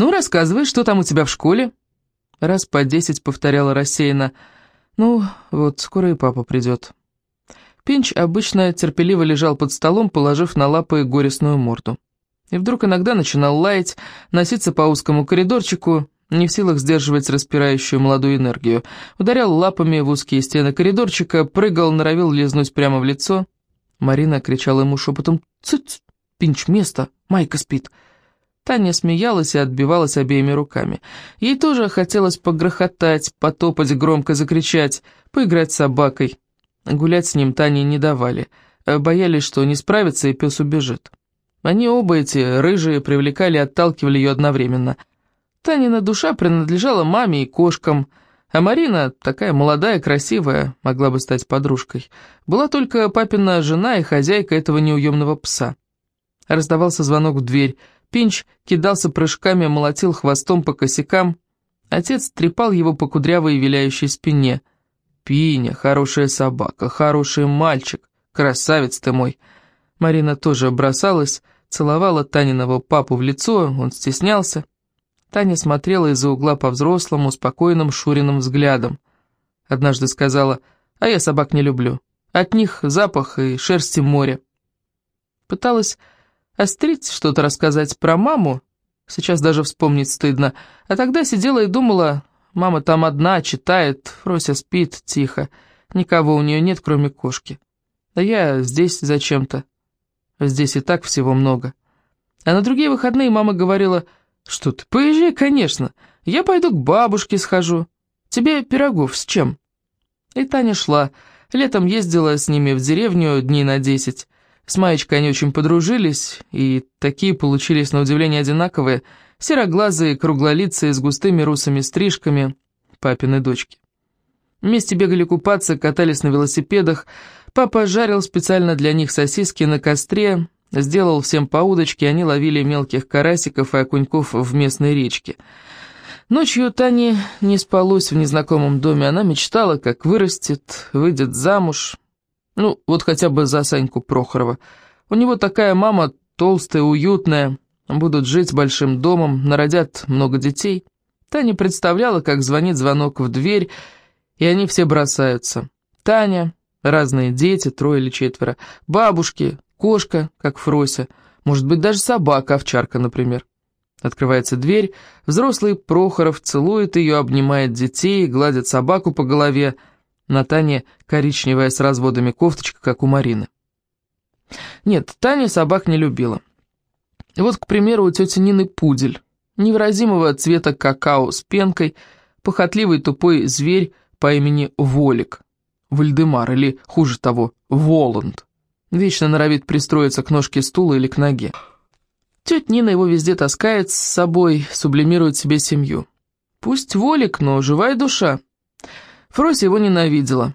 «Ну, рассказывай, что там у тебя в школе?» Раз по десять повторяла рассеянно. «Ну, вот, скоро и папа придет». Пинч обычно терпеливо лежал под столом, положив на лапы горестную морду. И вдруг иногда начинал лаять, носиться по узкому коридорчику, не в силах сдерживать распирающую молодую энергию. Ударял лапами в узкие стены коридорчика, прыгал, норовил лизнуть прямо в лицо. Марина кричала ему шепотом «Цыц! Пинч, место! Майка спит!» Таня смеялась и отбивалась обеими руками. Ей тоже хотелось погрохотать, потопать, громко закричать, поиграть с собакой. Гулять с ним Тане не давали, боялись, что не справится и пес убежит. Они оба эти рыжие привлекали и отталкивали ее одновременно – Танина душа принадлежала маме и кошкам, а Марина, такая молодая, красивая, могла бы стать подружкой, была только папина жена и хозяйка этого неуемного пса. Раздавался звонок в дверь, Пинч кидался прыжками, молотил хвостом по косякам. Отец трепал его по кудрявой виляющей спине. «Пиня, хорошая собака, хороший мальчик, красавец ты мой!» Марина тоже бросалась, целовала Таниного папу в лицо, он стеснялся. Таня смотрела из-за угла по-взрослому, спокойным Шуриным взглядом. Однажды сказала, а я собак не люблю. От них запах и шерсти море. Пыталась острить что-то рассказать про маму, сейчас даже вспомнить стыдно, а тогда сидела и думала, мама там одна, читает, Фрося спит тихо, никого у нее нет, кроме кошки. Да я здесь зачем-то. Здесь и так всего много. А на другие выходные мама говорила, «Что ты, поезжай, конечно. Я пойду к бабушке схожу. Тебе пирогов с чем?» И Таня шла. Летом ездила с ними в деревню дней на десять. С Маечкой они очень подружились, и такие получились на удивление одинаковые, сероглазые, круглолицые, с густыми русыми стрижками, папины дочки. Вместе бегали купаться, катались на велосипедах, папа жарил специально для них сосиски на костре, Сделал всем по удочке, они ловили мелких карасиков и окуньков в местной речке. Ночью Тане не спалось в незнакомом доме, она мечтала, как вырастет, выйдет замуж. Ну, вот хотя бы за Саньку Прохорова. У него такая мама толстая, уютная, будут жить большим домом, народят много детей. Таня представляла, как звонит звонок в дверь, и они все бросаются. Таня, разные дети, трое или четверо, бабушки, Кошка, как Фрося, может быть, даже собака, овчарка, например. Открывается дверь, взрослый Прохоров целует ее, обнимает детей, гладит собаку по голове. На Тане коричневая с разводами кофточка, как у Марины. Нет, Таня собак не любила. Вот, к примеру, у тети Нины пудель. Невыразимого цвета какао с пенкой, похотливый тупой зверь по имени Волик. Вальдемар, или, хуже того, Воланд. Вечно норовит пристроиться к ножке стула или к ноге. Тетя Нина его везде таскает с собой, сублимирует себе семью. Пусть волик, но живая душа. Фрося его ненавидела.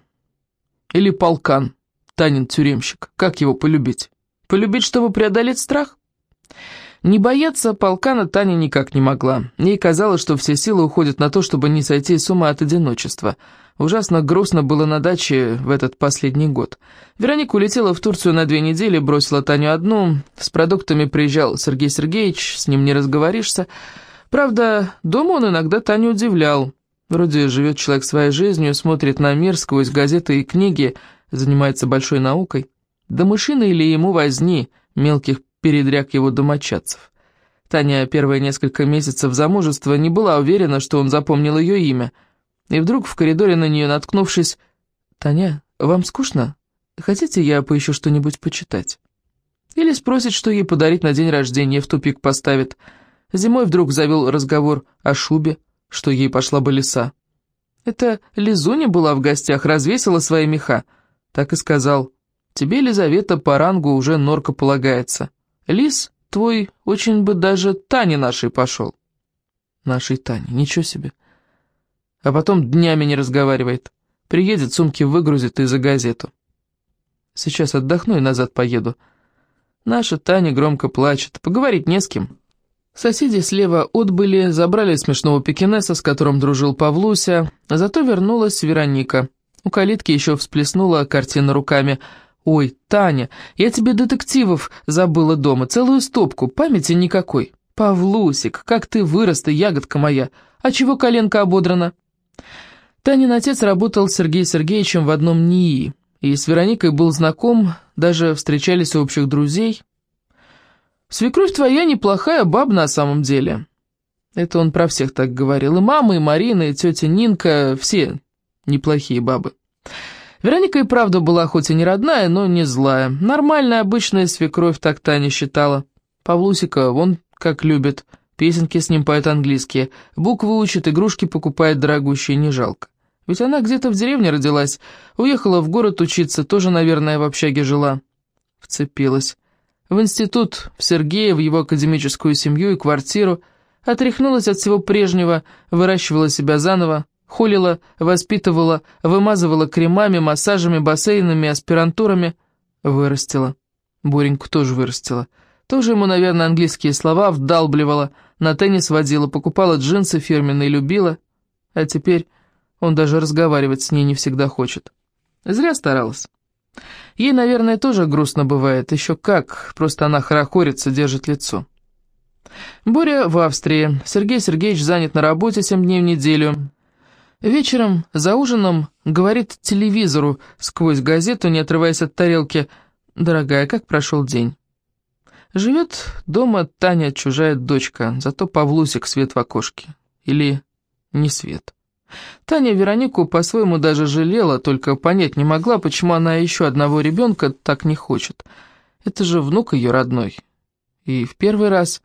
Или полкан, Танин тюремщик. Как его полюбить? Полюбить, чтобы преодолеть страх? Не бояться полкана Таня никак не могла. Ей казалось, что все силы уходят на то, чтобы не сойти с ума от одиночества. Ужасно грустно было на даче в этот последний год. Вероника улетела в Турцию на две недели, бросила Таню одну. С продуктами приезжал Сергей Сергеевич, с ним не разговоришься. Правда, дома он иногда Таню удивлял. Вроде живет человек своей жизнью, смотрит на мир сквозь газеты и книги, занимается большой наукой. Да мышины или ему возни, мелких передряг его домочадцев. Таня первые несколько месяцев замужества не была уверена, что он запомнил ее имя. И вдруг в коридоре на нее наткнувшись, «Таня, вам скучно? Хотите, я поищу что-нибудь почитать?» Или спросит, что ей подарить на день рождения, в тупик поставит. Зимой вдруг завел разговор о шубе, что ей пошла бы лиса. Это Лизуня была в гостях, развесила свои меха. Так и сказал, «Тебе, Елизавета, по рангу уже норка полагается». Лис твой очень бы даже Тане нашей пошел. Нашей Тане, ничего себе. А потом днями не разговаривает. Приедет, сумки выгрузит и за газету. Сейчас отдохну и назад поеду. Наша Таня громко плачет, поговорить не с кем. Соседи слева отбыли, забрали смешного пекинеса, с которым дружил Павлуся, а зато вернулась Вероника. У калитки еще всплеснула картина руками – «Ой, Таня, я тебе детективов забыла дома, целую стопку, памяти никакой. «Павлусик, как ты вырос ты, ягодка моя! А чего коленка ободрана?» Танин отец работал с Сергеем Сергеевичем в одном НИИ, и с Вероникой был знаком, даже встречались у общих друзей. «Свекровь твоя неплохая баба на самом деле». Это он про всех так говорил. И мама, и Марина, и тетя Нинка, все неплохие бабы. Вероника и правда была хоть и не родная, но не злая. Нормальная, обычная свекровь, так Таня считала. Павлусика вон как любит. Песенки с ним поет английские. Буквы учит, игрушки покупает дорогущие, не жалко. Ведь она где-то в деревне родилась. Уехала в город учиться, тоже, наверное, в общаге жила. Вцепилась. В институт, в Сергея, в его академическую семью и квартиру. Отряхнулась от всего прежнего, выращивала себя заново, холила, воспитывала, вымазывала кремами, массажами, бассейнами, аспирантурами. Вырастила. Бореньку тоже вырастила. Тоже ему, наверное, английские слова вдалбливала, на теннис водила, покупала джинсы фирменные, любила. А теперь он даже разговаривать с ней не всегда хочет. Зря старалась. Ей, наверное, тоже грустно бывает, еще как, просто она хорохорится, держит лицо. Боря в Австрии, Сергей Сергеевич занят на работе семь дней в неделю. Вечером за ужином говорит телевизору сквозь газету, не отрываясь от тарелки, «Дорогая, как прошел день?» Живет дома Таня, чужая дочка, зато Павлусик свет в окошке. Или не свет. Таня Веронику по-своему даже жалела, только понять не могла, почему она еще одного ребенка так не хочет. Это же внук ее родной. И в первый раз...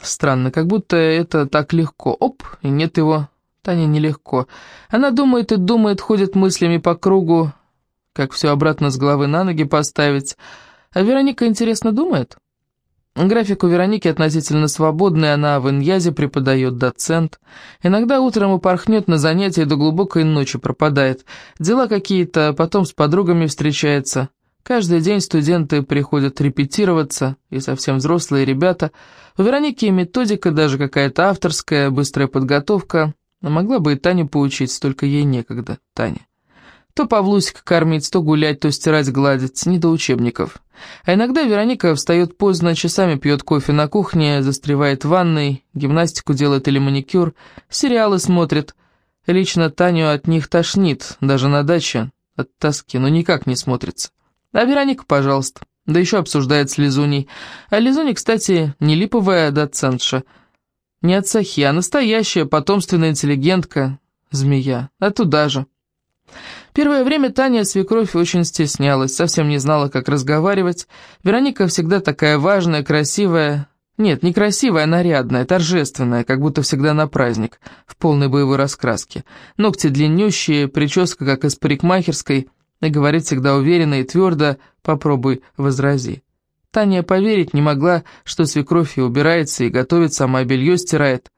Странно, как будто это так легко. Оп, и нет его. Таня нелегко. Она думает и думает, ходит мыслями по кругу, как все обратно с головы на ноги поставить. А Вероника, интересно, думает? График у Вероники относительно свободный, она в Иньязе преподает доцент. Иногда утром упорхнет на занятия до глубокой ночи пропадает. Дела какие-то, потом с подругами встречается. Каждый день студенты приходят репетироваться, и совсем взрослые ребята. У Вероники методика даже какая-то авторская, быстрая подготовка. Могла бы и Таню поучить, только ей некогда, Таня. То Павлусик кормить, то гулять, то стирать, гладить, не до учебников. А иногда Вероника встает поздно, часами пьет кофе на кухне, застревает в ванной, гимнастику делает или маникюр, сериалы смотрит. Лично Таню от них тошнит, даже на даче, от тоски, но никак не смотрится. А Вероника, пожалуйста, да еще обсуждает с Лизуней. А Лизуня, кстати, не липовая доцентша, не от Сахи, а настоящая потомственная интеллигентка, змея, а туда же. Первое время Таня свекровь очень стеснялась, совсем не знала, как разговаривать. Вероника всегда такая важная, красивая... Нет, не красивая, а нарядная, торжественная, как будто всегда на праздник, в полной боевой раскраске. Ногти длиннющие, прическа, как из парикмахерской, и говорит всегда уверенно и твердо «попробуй, возрази». Таня поверить не могла, что свекровь и убирается, и готовит, сама белье стирает.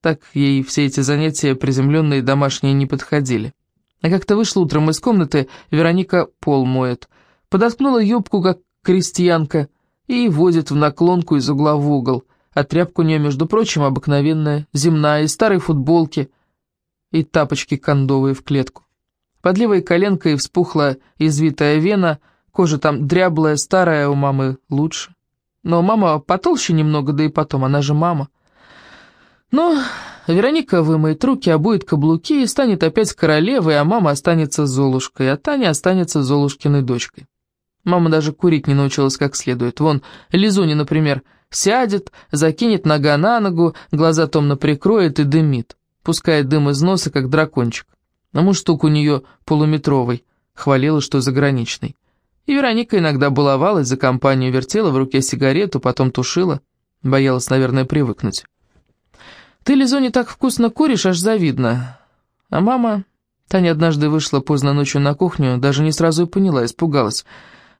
Так ей все эти занятия приземленные домашние не подходили. А как-то вышла утром из комнаты, Вероника пол моет. Подоткнула юбку, как крестьянка, и возит в наклонку из угла в угол. А тряпка у нее, между прочим, обыкновенная, земная, из старой футболки, и тапочки кондовые в клетку. Под левой коленкой вспухла извитая вена, кожа там дряблая, старая, у мамы лучше. Но мама потолще немного, да и потом, она же мама. Но Вероника вымоет руки, обует каблуки и станет опять королевой, а мама останется Золушкой, а Таня останется Золушкиной дочкой. Мама даже курить не научилась как следует. Вон, Лизуня, например, сядет, закинет нога на ногу, глаза томно прикроет и дымит. Пускает дым из носа, как дракончик. А муштук у нее полуметровый, хвалила, что заграничный. И Вероника иногда баловалась, за компанию вертела в руке сигарету, потом тушила. Боялась, наверное, привыкнуть. Ты, Лизоне, так вкусно куришь, аж завидно. А мама... Таня однажды вышла поздно ночью на кухню, даже не сразу и поняла, испугалась.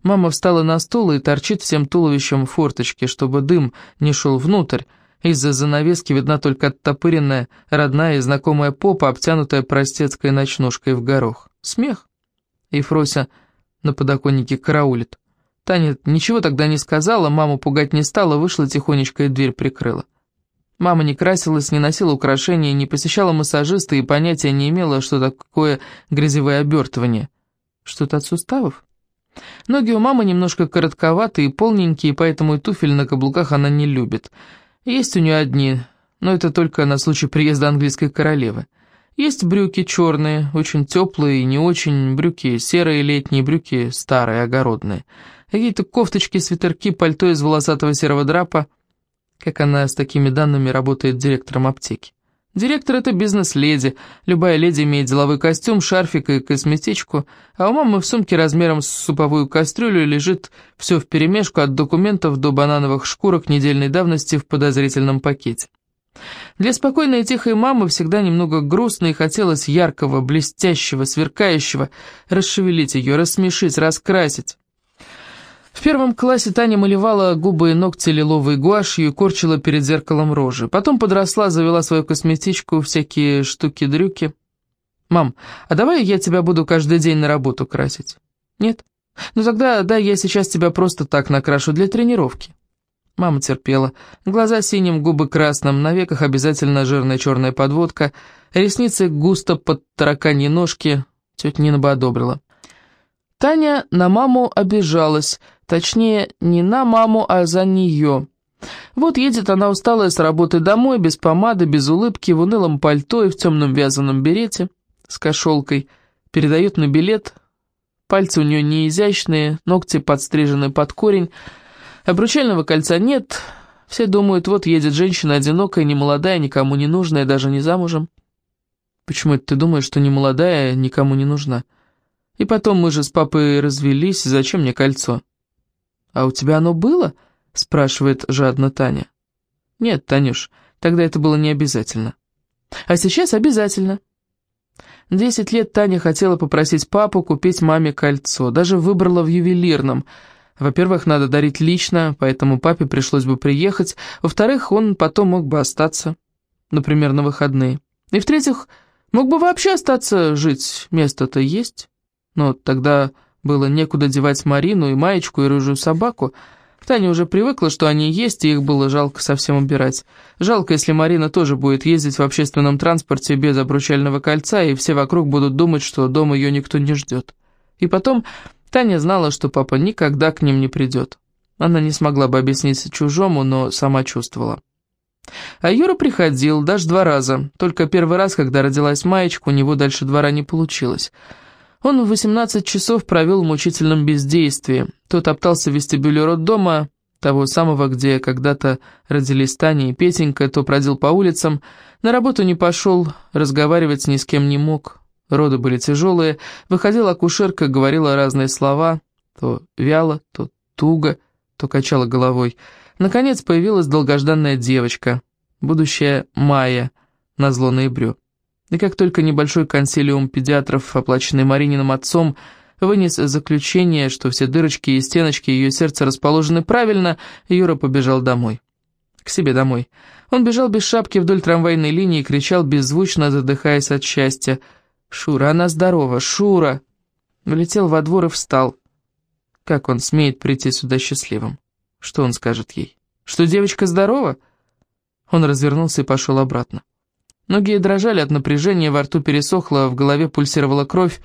Мама встала на стул и торчит всем туловищем в форточке, чтобы дым не шел внутрь. Из-за занавески видна только оттопыренная, родная и знакомая попа, обтянутая простецкой ночнушкой в горох. Смех. И Фрося на подоконнике караулит. Таня ничего тогда не сказала, маму пугать не стала, вышла тихонечко и дверь прикрыла. Мама не красилась, не носила украшения, не посещала массажиста и понятия не имела, что такое грязевое обертывание. Что-то от суставов? Ноги у мамы немножко коротковатые и полненькие, поэтому и туфель на каблуках она не любит. Есть у нее одни, но это только на случай приезда английской королевы. Есть брюки черные, очень теплые и не очень, брюки серые летние, брюки старые, огородные. Какие-то кофточки, свитерки, пальто из волосатого серого драпа. Как она с такими данными работает директором аптеки. Директор — это бизнес-леди. Любая леди имеет деловой костюм, шарфик и косметичку, а у мамы в сумке размером с суповую кастрюлю лежит все вперемешку от документов до банановых шкурок недельной давности в подозрительном пакете. Для спокойной и тихой мамы всегда немного грустно и хотелось яркого, блестящего, сверкающего, расшевелить ее, рассмешить, раскрасить. В первом классе Таня малевала губы и ногти лиловой гуашью и корчила перед зеркалом рожи. Потом подросла, завела свою косметичку, всякие штуки-дрюки. «Мам, а давай я тебя буду каждый день на работу красить?» «Нет?» «Ну тогда, да, я сейчас тебя просто так накрашу для тренировки». Мама терпела. Глаза синим, губы красным, на веках обязательно жирная черная подводка, ресницы густо под тараканьи ножки. Тетя Нина бы одобрила. Таня на маму обижалась, точнее, не на маму, а за нее. Вот едет она усталая с работы домой, без помады, без улыбки, в унылом пальто и в темном вязаном берете с кошелкой. Передает на билет. Пальцы у нее не изящные, ногти подстрижены под корень. Обручального кольца нет. Все думают, вот едет женщина одинокая, немолодая, никому не нужная, даже не замужем. Почему это ты думаешь, что немолодая, никому не нужна? И потом мы же с папой развелись, зачем мне кольцо? А у тебя оно было? Спрашивает жадно Таня. Нет, Танюш, тогда это было не обязательно. А сейчас обязательно. Десять лет Таня хотела попросить папу купить маме кольцо, даже выбрала в ювелирном. Во-первых, надо дарить лично, поэтому папе пришлось бы приехать. Во-вторых, он потом мог бы остаться, например, на выходные. И в-третьих, мог бы вообще остаться жить, место-то есть. Но тогда было некуда девать Марину и Маечку и рыжую собаку. Таня уже привыкла, что они есть, и их было жалко совсем убирать. Жалко, если Марина тоже будет ездить в общественном транспорте без обручального кольца, и все вокруг будут думать, что дома ее никто не ждет. И потом Таня знала, что папа никогда к ним не придет. Она не смогла бы объяснить чужому, но сама чувствовала. А Юра приходил, даже два раза. Только первый раз, когда родилась Маечка, у него дальше двора не получилось. Он в 18 часов провел в мучительном бездействии. Тот топтался в вестибюле роддома, того самого, где когда-то родились Таня и Петенька, то бродил по улицам, на работу не пошел, разговаривать ни с кем не мог. Роды были тяжелые, выходила акушерка, говорила разные слова, то вяло, то туго, то качала головой. Наконец появилась долгожданная девочка, будущая Майя, на зло ноябрю. И как только небольшой консилиум педиатров, оплаченный Марининым отцом, вынес заключение, что все дырочки и стеночки ее сердца расположены правильно, Юра побежал домой. К себе домой. Он бежал без шапки вдоль трамвайной линии и кричал беззвучно, задыхаясь от счастья. «Шура, она здорова! Шура!» Влетел во двор и встал. Как он смеет прийти сюда счастливым? Что он скажет ей? Что девочка здорова? Он развернулся и пошел обратно. Ноги дрожали от напряжения, во рту пересохло, в голове пульсировала кровь.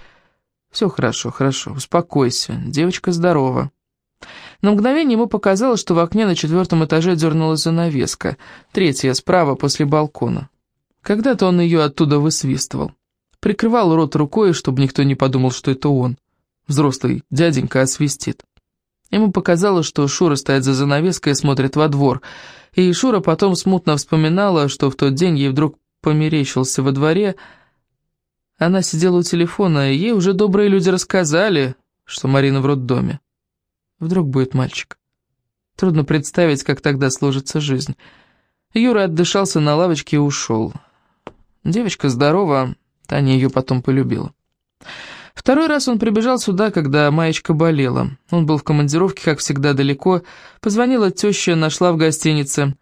«Все хорошо, хорошо, успокойся, девочка здорова». На мгновение ему показалось, что в окне на четвертом этаже дернулась занавеска, третья справа после балкона. Когда-то он ее оттуда высвистывал. Прикрывал рот рукой, чтобы никто не подумал, что это он. Взрослый дяденька освистит. Ему показалось, что Шура стоит за занавеской и смотрит во двор, и Шура потом смутно вспоминала, что в тот день ей вдруг померещился во дворе. Она сидела у телефона, и ей уже добрые люди рассказали, что Марина в роддоме. Вдруг будет мальчик. Трудно представить, как тогда сложится жизнь. Юра отдышался на лавочке и ушел. Девочка здорова, Таня ее потом полюбила. Второй раз он прибежал сюда, когда Маечка болела. Он был в командировке, как всегда, далеко. Позвонила теща, нашла в гостинице.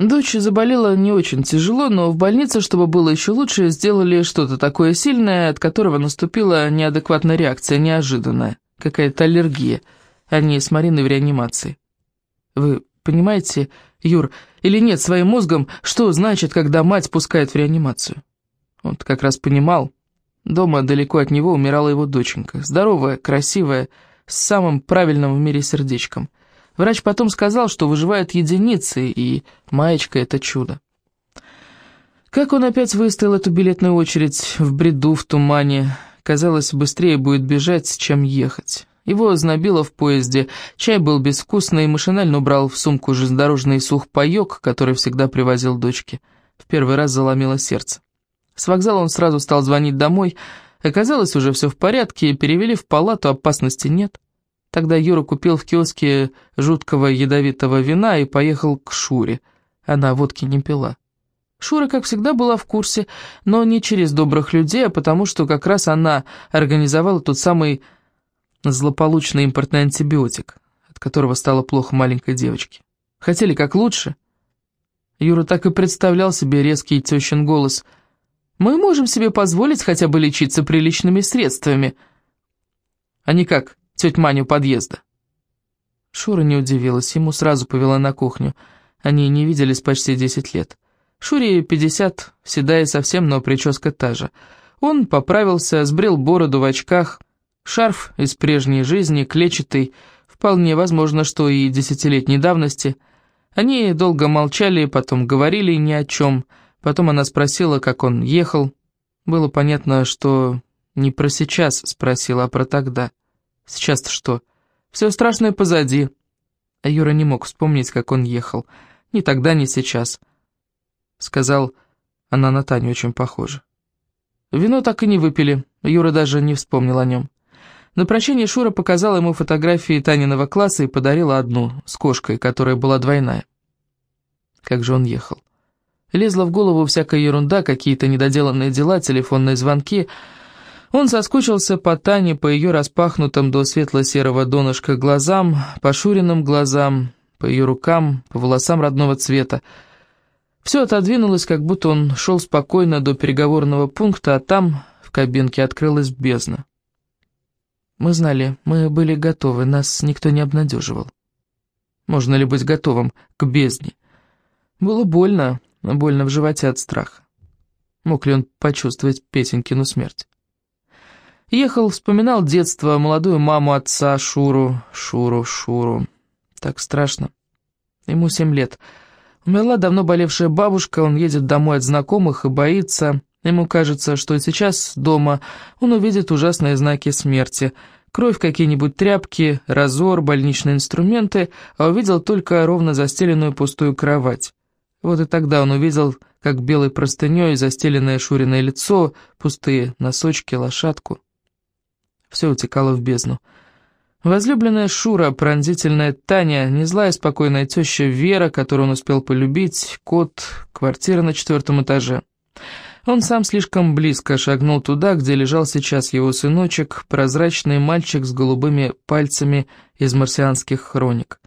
Дочь заболела не очень тяжело, но в больнице, чтобы было еще лучше, сделали что-то такое сильное, от которого наступила неадекватная реакция, неожиданная, какая-то аллергия, а не с Мариной в реанимации. Вы понимаете, Юр, или нет своим мозгом, что значит, когда мать пускает в реанимацию? Он как раз понимал. Дома далеко от него умирала его доченька, здоровая, красивая, с самым правильным в мире сердечком – Врач потом сказал, что выживают единицы, и маечка — это чудо. Как он опять выстоял эту билетную очередь в бреду, в тумане. Казалось, быстрее будет бежать, чем ехать. Его знобило в поезде, чай был безвкусный, машинально убрал в сумку железнодорожный сухпайок, который всегда привозил дочке. В первый раз заломило сердце. С вокзала он сразу стал звонить домой. Оказалось, уже все в порядке, перевели в палату, опасности нет. Тогда Юра купил в киоске жуткого ядовитого вина и поехал к Шуре. Она водки не пила. Шура, как всегда, была в курсе, но не через добрых людей, а потому что как раз она организовала тот самый злополучный импортный антибиотик, от которого стало плохо маленькой девочке. Хотели как лучше? Юра так и представлял себе резкий тещин голос. «Мы можем себе позволить хотя бы лечиться приличными средствами, а не как тетя Маня у подъезда». Шура не удивилась, ему сразу повела на кухню. Они не виделись почти десять лет. Шуре пятьдесят, седая совсем, но прическа та же. Он поправился, сбрил бороду в очках, Шарф из прежней жизни, клетчатый, вполне возможно, что и десятилетней давности. Они долго молчали, потом говорили ни о чем. Потом она спросила, как он ехал. Было понятно, что не про сейчас спросила, а про тогда. Сейчас-то что? Все страшное позади. А Юра не мог вспомнить, как он ехал. Ни тогда, ни сейчас. Сказал, она на Таню очень похожа. Вино так и не выпили, Юра даже не вспомнил о нем. На прощание Шура показала ему фотографии Таниного класса и подарила одну, с кошкой, которая была двойная. Как же он ехал. Лезла в голову всякая ерунда, какие-то недоделанные дела, телефонные звонки. Он соскучился по Тане, по ее распахнутым до светло-серого донышка глазам, по Шуриным глазам, по ее рукам, по волосам родного цвета. Все отодвинулось, как будто он шел спокойно до переговорного пункта, а там, в кабинке, открылась бездна. Мы знали, мы были готовы, нас никто не обнадеживал. Можно ли быть готовым к бездне? Было больно, больно в животе от страха. Мог ли он почувствовать Петенькину смерть? Ехал, вспоминал детство, молодую маму отца, Шуру, Шуру, Шуру. Так страшно. Ему семь лет. Умерла давно болевшая бабушка, он едет домой от знакомых и боится... Ему кажется, что сейчас дома он увидит ужасные знаки смерти. Кровь, какие-нибудь тряпки, разор, больничные инструменты, а увидел только ровно застеленную пустую кровать. Вот и тогда он увидел, как белой простыней застеленное Шуриное лицо, пустые носочки, лошадку. Все утекало в бездну. Возлюбленная Шура, пронзительная Таня, незлая спокойная теща Вера, которую он успел полюбить, кот, квартира на четвертом этаже. Он сам слишком близко шагнул туда, где лежал сейчас его сыночек, прозрачный мальчик с голубыми пальцами из марсианских хроник.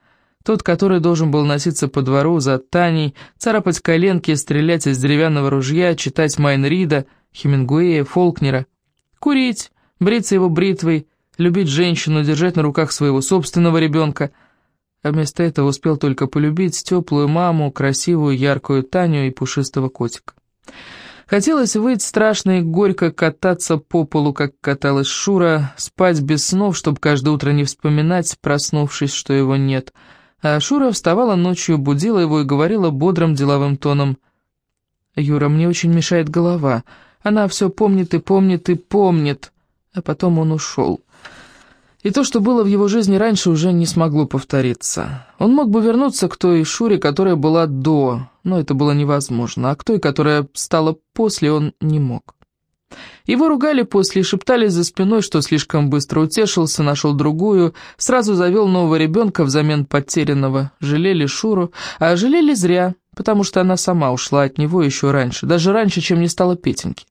Тот, который должен был носиться по двору за Таней, царапать коленки, стрелять из деревянного ружья, читать Майнрида, Хемингуэя, Фолкнера, курить, бриться его бритвой, любить женщину, держать на руках своего собственного ребенка. А вместо этого успел только полюбить теплую маму, красивую, яркую Таню и пушистого котика. Хотелось выйти страшно и горько, кататься по полу, как каталась Шура, спать без снов, чтобы каждое утро не вспоминать, проснувшись, что его нет. А Шура вставала ночью, будила его и говорила бодрым деловым тоном. «Юра, мне очень мешает голова. Она все помнит и помнит и помнит». А потом он ушел. И то, что было в его жизни раньше, уже не смогло повториться. Он мог бы вернуться к той Шуре, которая была до, но это было невозможно, а к той, которая стала после, он не мог. Его ругали после и шептали за спиной, что слишком быстро утешился, нашел другую, сразу завел нового ребенка взамен потерянного, жалели Шуру, а жалели зря, потому что она сама ушла от него еще раньше, даже раньше, чем не стала Петеньки.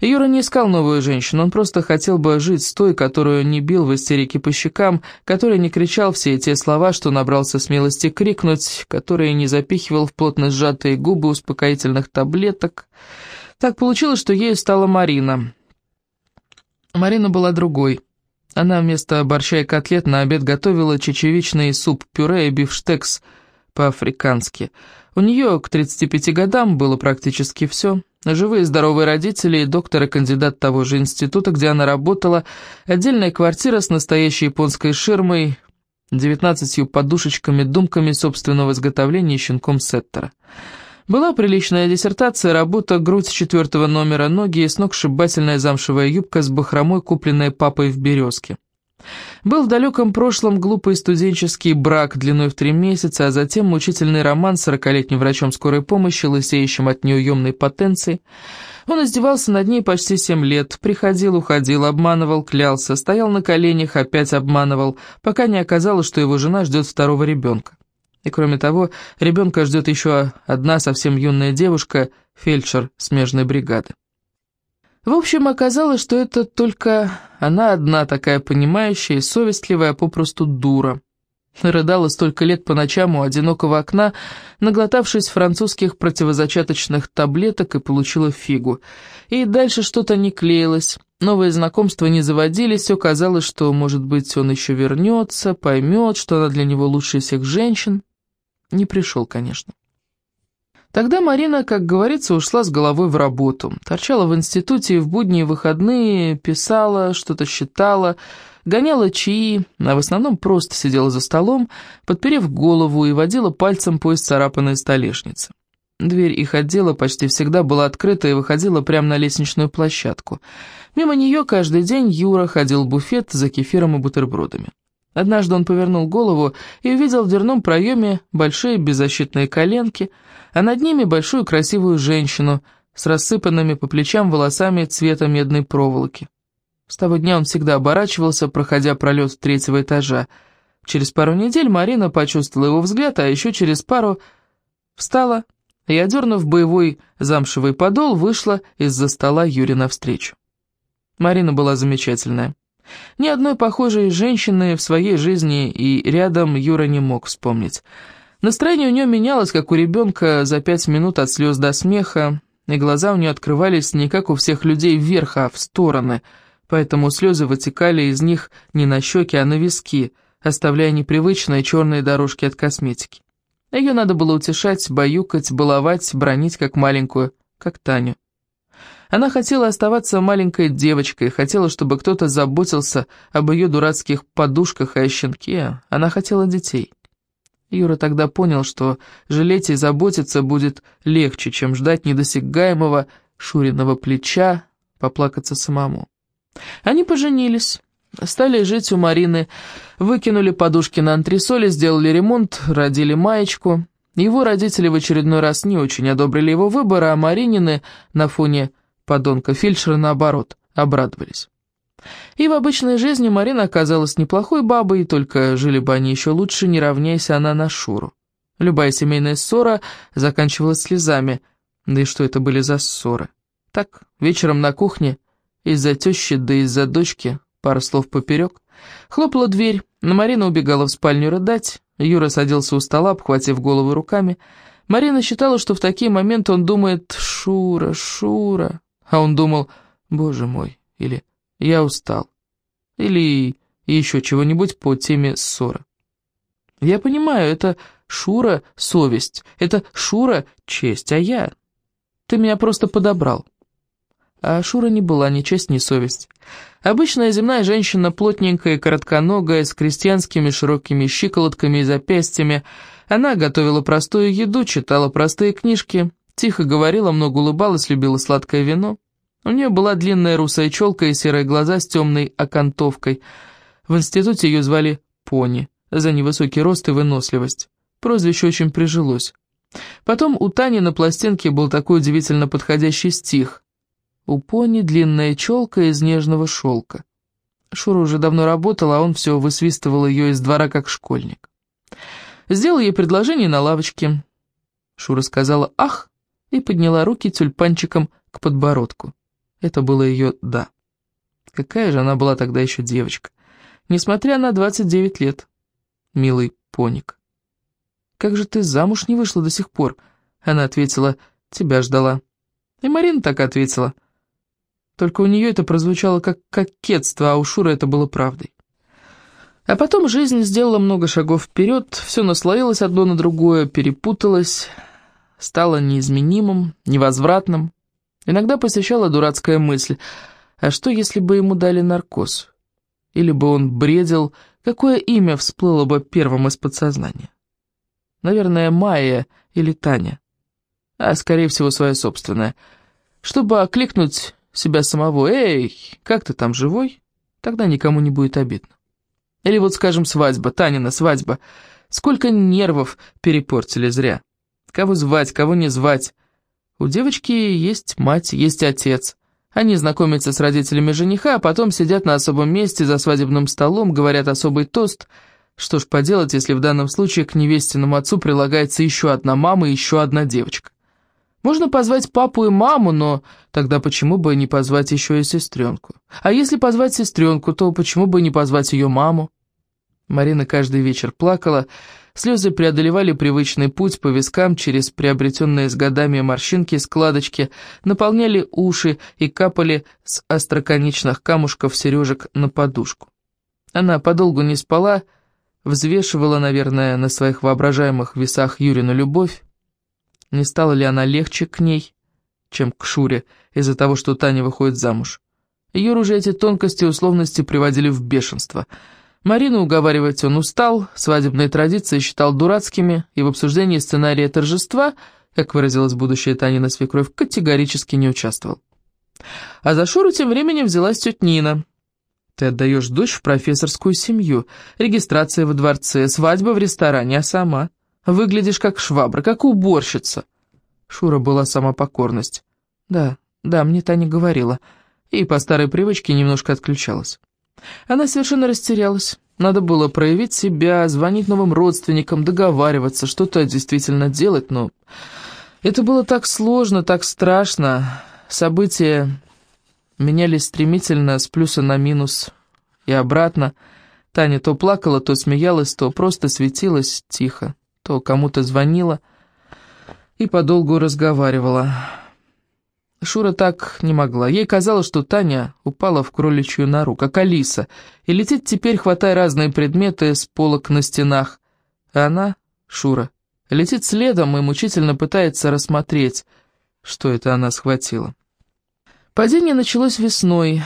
Юра не искал новую женщину, он просто хотел бы жить с той, которую не бил в истерике по щекам, который не кричал все эти слова, что набрался смелости крикнуть, который не запихивал в плотно сжатые губы успокоительных таблеток. Так получилось, что ею стала Марина. Марина была другой. Она вместо борща и котлет на обед готовила чечевичный суп-пюре и бифштекс по-африкански. У нее к 35 годам было практически все. Живые здоровые родители доктор и кандидат того же института, где она работала, отдельная квартира с настоящей японской ширмой, девятнадцатью подушечками-думками собственного изготовления щенком Сеттера. Была приличная диссертация, работа, грудь четвертого номера, ноги и сногсшибательная замшевая юбка с бахромой, купленная папой в «Березке». Был в далеком прошлом глупый студенческий брак длиной в три месяца, а затем мучительный роман с сорокалетним врачом скорой помощи, лысеющим от неуемной потенции. Он издевался над ней почти семь лет, приходил, уходил, обманывал, клялся, стоял на коленях, опять обманывал, пока не оказалось, что его жена ждет второго ребенка. И кроме того, ребенка ждет еще одна совсем юная девушка, фельдшер смежной бригады. В общем, оказалось, что это только она одна такая понимающая и совестливая, попросту дура. Рыдала столько лет по ночам у одинокого окна, наглотавшись французских противозачаточных таблеток и получила фигу. И дальше что-то не клеилось, новые знакомства не заводились, все казалось, что, может быть, он еще вернется, поймет, что она для него лучше всех женщин. Не пришел, конечно. Тогда Марина, как говорится, ушла с головой в работу. Торчала в институте и в будние выходные, писала, что-то считала, гоняла чаи, а в основном просто сидела за столом, подперев голову и водила пальцем по исцарапанной столешнице. Дверь их отдела почти всегда была открыта и выходила прямо на лестничную площадку. Мимо нее каждый день Юра ходил в буфет за кефиром и бутербродами. Однажды он повернул голову и увидел в дверном проеме большие беззащитные коленки – а над ними большую красивую женщину с рассыпанными по плечам волосами цвета медной проволоки. С того дня он всегда оборачивался, проходя пролет третьего этажа. Через пару недель Марина почувствовала его взгляд, а еще через пару встала и, одернув боевой замшевый подол, вышла из-за стола Юре навстречу. Марина была замечательная. Ни одной похожей женщины в своей жизни и рядом Юра не мог вспомнить. Настроение у нее менялось, как у ребенка за пять минут от слез до смеха, и глаза у нее открывались не как у всех людей вверх, а в стороны, поэтому слезы вытекали из них не на щеки, а на виски, оставляя непривычные черные дорожки от косметики. Ее надо было утешать, баюкать, баловать, бронить как маленькую, как Таню. Она хотела оставаться маленькой девочкой, хотела, чтобы кто-то заботился об ее дурацких подушках и о щенке. Она хотела детей. Юра тогда понял, что жалеть и заботиться будет легче, чем ждать недосягаемого Шуриного плеча, поплакаться самому. Они поженились, стали жить у Марины, выкинули подушки на антресоли, сделали ремонт, родили маечку. Его родители в очередной раз не очень одобрили его выбор, а Маринины на фоне подонка фельдшера, наоборот, обрадовались. И в обычной жизни Марина оказалась неплохой бабой, только жили бы они еще лучше, не равняясь она на Шуру. Любая семейная ссора заканчивалась слезами. Да и что это были за ссоры? Так, вечером на кухне, из-за тещи да из-за дочки, пара слов поперек. Хлопала дверь, но Марина убегала в спальню рыдать, Юра садился у стола, обхватив голову руками. Марина считала, что в такие моменты он думает «Шура, Шура», а он думал «Боже мой» или я устал. Или еще чего-нибудь по теме ссоры. Я понимаю, это Шура — совесть, это Шура — честь, а я... Ты меня просто подобрал. А Шура не была ни честь, ни совесть. Обычная земная женщина, плотненькая коротконогая, с крестьянскими широкими щиколотками и запястьями. Она готовила простую еду, читала простые книжки, тихо говорила, много улыбалась, любила сладкое вино. У нее была длинная русая челка и серые глаза с темной окантовкой. В институте ее звали Пони, за невысокий рост и выносливость. Прозвище очень прижилось. Потом у Тани на пластинке был такой удивительно подходящий стих. «У Пони длинная челка из нежного шелка». Шура уже давно работала, а он все высвистывал ее из двора как школьник. Сделал ей предложение на лавочке. Шура сказала «ах» и подняла руки тюльпанчиком к подбородку. Это было ее «да». Какая же она была тогда еще девочка, несмотря на 29 лет. Милый поник. «Как же ты замуж не вышла до сих пор?» Она ответила «тебя ждала». И Марина так ответила. Только у нее это прозвучало как кокетство, а у Шуры это было правдой. А потом жизнь сделала много шагов вперед, все наслоилось одно на другое, перепуталось, стало неизменимым, невозвратным. Иногда посещала дурацкая мысль, а что, если бы ему дали наркоз? Или бы он бредил, Какое имя всплыло бы первым из подсознания? Наверное, Майя или Таня. А, скорее всего, свое собственное. Чтобы окликнуть себя самого «Эй, как ты там, живой?» Тогда никому не будет обидно. Или вот, скажем, свадьба, Танина свадьба. Сколько нервов перепортили зря. Кого звать, кого не звать. У девочки есть мать, есть отец. Они знакомятся с родителями жениха, а потом сидят на особом месте за свадебным столом, говорят особый тост. Что ж поделать, если в данном случае к невестиному отцу прилагается еще одна мама и еще одна девочка. Можно позвать папу и маму, но тогда почему бы не позвать еще и сестренку? А если позвать сестренку, то почему бы не позвать ее маму? Марина каждый вечер плакала, слезы преодолевали привычный путь по вискам через приобретенные с годами морщинки и складочки, наполняли уши и капали с остроконечных камушков сережек на подушку. Она подолгу не спала, взвешивала, наверное, на своих воображаемых весах Юрину любовь, не стала ли она легче к ней, чем к Шуре, из-за того, что Таня выходит замуж? Юру же эти тонкости и условности приводили в бешенство. Марину уговаривать он устал, свадебные традиции считал дурацкими, и в обсуждении сценария торжества, как выразилась будущая Танина свекровь, категорически не участвовал. А за Шуру тем временем взялась тетя Нина. «Ты отдаешь дочь в профессорскую семью, регистрация во дворце, свадьба в ресторане, а сама...» Выглядишь как швабра, как уборщица». Шура была сама покорность. «Да, да, мне Таня говорила». И по старой привычке немножко отключалась. Она совершенно растерялась. Надо было проявить себя, звонить новым родственникам, договариваться, что-то действительно делать, но... Это было так сложно, так страшно. События менялись стремительно, с плюса на минус и обратно. Таня то плакала, то смеялась, то просто светилась тихо то кому-то звонила и подолгу разговаривала. Шура так не могла. Ей казалось, что Таня упала в кроличью нору, как Алиса, и летит теперь, хватая разные предметы с полок на стенах. А она, Шура, летит следом и мучительно пытается рассмотреть, что это она схватила. Падение началось весной.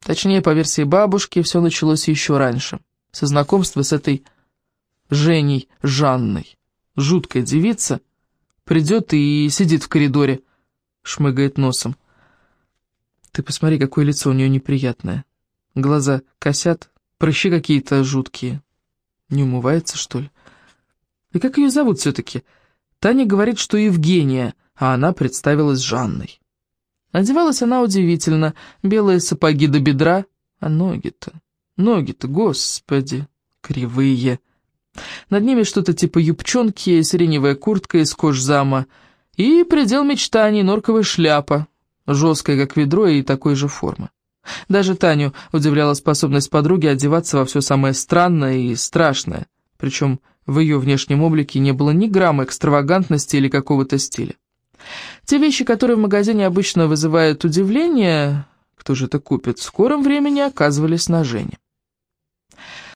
Точнее, по версии бабушки, все началось еще раньше, со знакомства с этой Женей Жанной. Жуткая девица. Придет и сидит в коридоре, шмыгает носом. Ты посмотри, какое лицо у нее неприятное. Глаза косят, прыщи какие-то жуткие. Не умывается, что ли? И как ее зовут все-таки? Таня говорит, что Евгения, а она представилась Жанной. Одевалась она удивительно, белые сапоги до бедра, а ноги-то, ноги-то, господи, кривые. Над ними что-то типа юбчонки, сиреневая куртка из кожзама и предел мечтаний норковая шляпа, жесткая, как ведро, и такой же формы. Даже Таню удивляла способность подруги одеваться во все самое странное и страшное, причем в ее внешнем облике не было ни грамма экстравагантности или какого-то стиля. Те вещи, которые в магазине обычно вызывают удивление, кто же это купит, в скором времени оказывались на Жене.